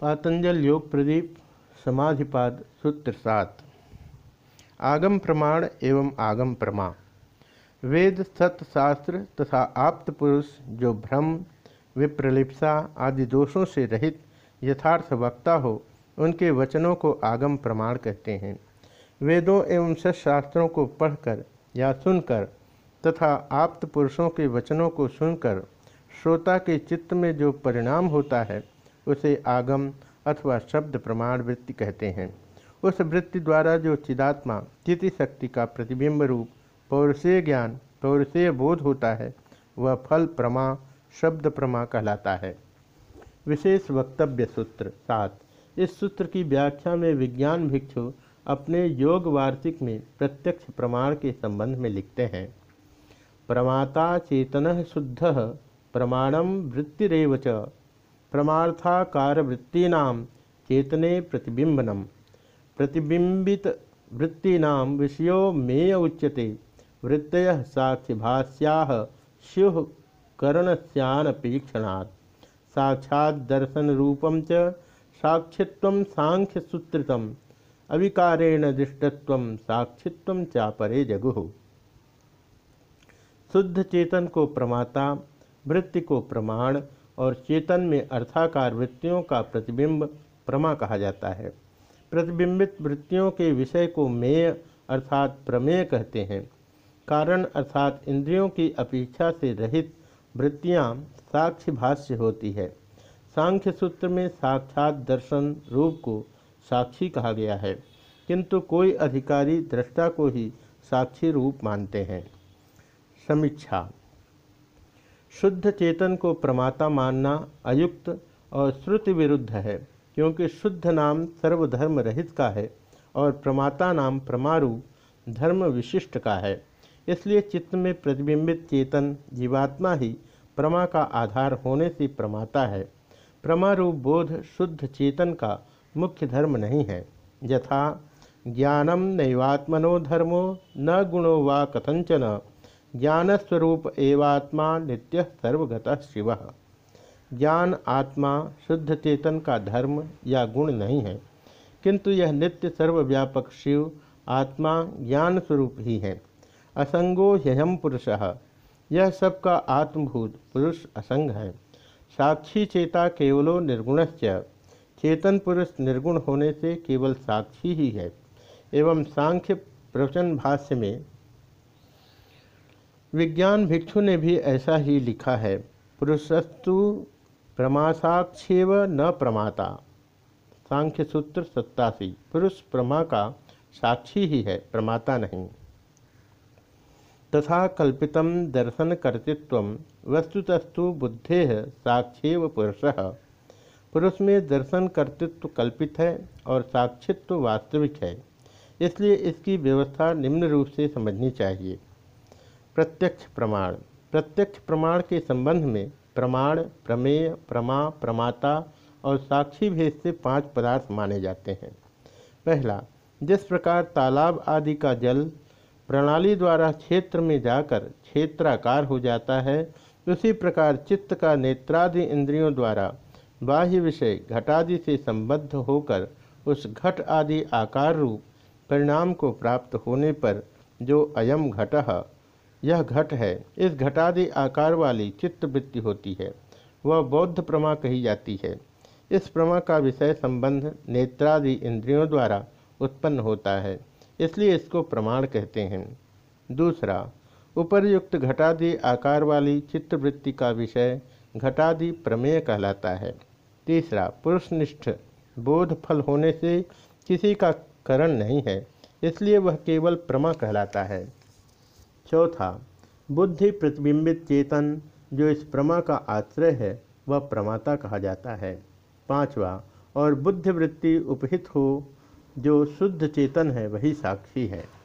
पातंजल योग प्रदीप समाधिपाद सूत्र सात आगम प्रमाण एवं आगम प्रमा। वेद, सत्य, शास्त्र तथा आप्त पुरुष जो भ्रम, विप्रलिप्सा आदि दोषों से रहित यथार्थ वक्ता हो, उनके वचनों को आगम प्रमाण कहते हैं। वेदों एवं सत्शास्त्रों को पढ़कर या सुनकर तथा आप्त पुरुषों के वचनों को सुनकर श्रोता के चित्त में जो परिणाम होता है उसे आगम अथवा शब्द प्रमाण वृत्ति कहते हैं। उस वृत्ति द्वारा जो चिदात्मा चिति शक्ति का प्रतिबिंब रूप, पौरुषेय ज्ञान, पौरुषेय बोध होता है, वह फल प्रमा, शब्द प्रमा कहलाता है। विशेष वक्तव्य सूत्र सात। इस सूत्र की व्याख्या में विज्ञान भिक्षु अपने योग वार्षिक में प्रत्यक्ष प्रमाण के संबंध में लिखते हैं। प्रमाता चेतन शुद्ध प्रमाणम वृत्तिरव प्रमार्थाकार वृत्तीना चेतने प्रतिबिंबनम प्रतिबिंबित वृत्तीना विषयो मेय उच्यते। वृत्त साक्षिभाष्या स्यु करणस्यानपेक्षणात्। साक्षात् दर्शन रूपम च साक्षित्व सांख्य सूत्रितम अविकारेण दृष्टत्व साक्षित्व चापरे जगु। शुद्ध चेतन को प्रमाता, वृत्ति को प्रमाण और चेतन में अर्थाकार वृत्तियों का प्रतिबिंब प्रमा कहा जाता है। प्रतिबिंबित वृत्तियों के विषय को मेय अर्थात प्रमेय कहते हैं। कारण अर्थात इंद्रियों की अपेक्षा से रहित वृत्तियाँ साक्षी भाष्य होती है। सांख्य सूत्र में साक्षात दर्शन रूप को साक्षी कहा गया है, किंतु कोई अधिकारी दृष्टा को ही साक्षी रूप मानते हैं। समीक्षा शुद्ध चेतन को प्रमाता मानना अयुक्त और श्रुति विरुद्ध है, क्योंकि शुद्ध नाम सर्वधर्म रहित का है और प्रमाता नाम प्रमारु धर्म विशिष्ट का है। इसलिए चित्त में प्रतिबिंबित चेतन जीवात्मा ही प्रमा का आधार होने से प्रमाता है। प्रमारूप बोध शुद्ध चेतन का मुख्य धर्म नहीं है। यथा ज्ञानम नैवात्मनो धर्मो न गुणो वा कथंचन ज्ञान स्वरूप एवात्मा नित्य सर्वगत शिव। ज्ञान, आत्मा, शुद्ध चेतन का धर्म या गुण नहीं है, किंतु यह नित्य सर्वव्यापक शिव, आत्मा ज्ञान स्वरूप ही है। असंगो ह्यम पुरुष। यह सबका आत्मभूत पुरुष असंग है। साक्षी चेता केवलो निर्गुणश्च। चेतन पुरुष निर्गुण होने से केवल साक्षी ही है। एवं सांख्य प्रवचन भाष्य में विज्ञान भिक्षु ने भी ऐसा ही लिखा है। पुरुषस्तु प्रमासाक्षेव न प्रमाता। सांख्य सूत्र सत्तासी। पुरुष प्रमा का साक्षी ही है, प्रमाता नहीं। तथा कल्पित दर्शन कर्तृत्व वस्तुतस्तु बुद्धे साक्षेव पुरुष। पुरुष में दर्शन कर्तृत्व कल्पित है और साक्षित्व वास्तविक है, इसलिए इसकी व्यवस्था निम्न रूप से समझनी चाहिए। प्रत्यक्ष प्रमाण। प्रत्यक्ष प्रमाण के संबंध में प्रमाण, प्रमेय, प्रमा, प्रमाता और साक्षी भेद से पाँच पदार्थ माने जाते हैं। पहला, जिस प्रकार तालाब आदि का जल प्रणाली द्वारा क्षेत्र में जाकर क्षेत्राकार हो जाता है, उसी प्रकार चित्त का नेत्रादि इंद्रियों द्वारा बाह्य विषय घटादि से संबद्ध होकर उस घट आदि आकार रूप परिणाम को प्राप्त होने पर जो अयम घट यह घट है। इस घटादि आकार वाली चित्तवृत्ति होती है। वह बौद्ध प्रमा कही जाती है। इस प्रमा का विषय संबंध नेत्रादि इंद्रियों द्वारा उत्पन्न होता है। इसलिए इसको प्रमाण कहते हैं। दूसरा, उपरयुक्त घटादि आकार वाली चित्तवृत्ति का विषय घटादि प्रमेय कहलाता है। तीसरा, पुरुषनिष्ठ बोध फल होने से किसी का करण नहीं है। इसलिए वह केवल प्रमा कहलाता है। चौथा, बुद्धि प्रतिबिंबित चेतन, जो इस प्रमा का आश्रय है, वह प्रमाता कहा जाता है। पांचवा, और बुद्धिवृत्ति उपहित हो, जो शुद्ध चेतन है, वही साक्षी है।